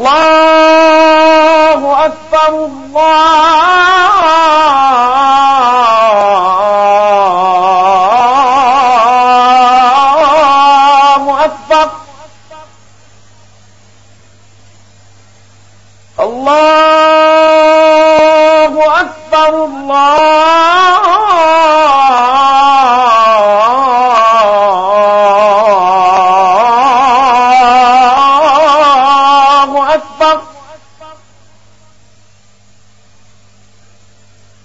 الله أكبر الله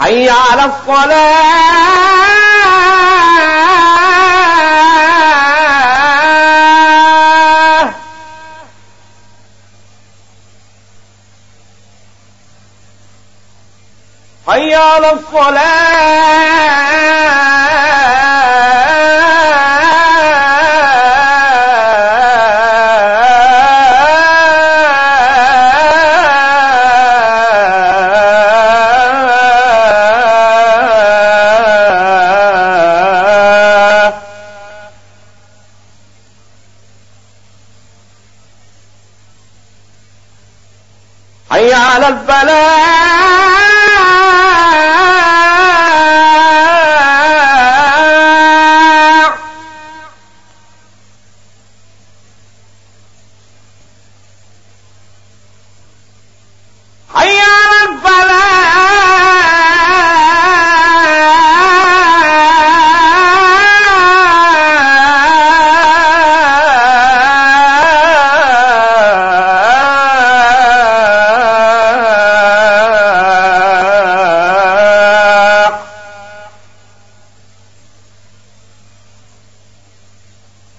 حي على الصلاة. حي على الصلاة. حي على الفلاح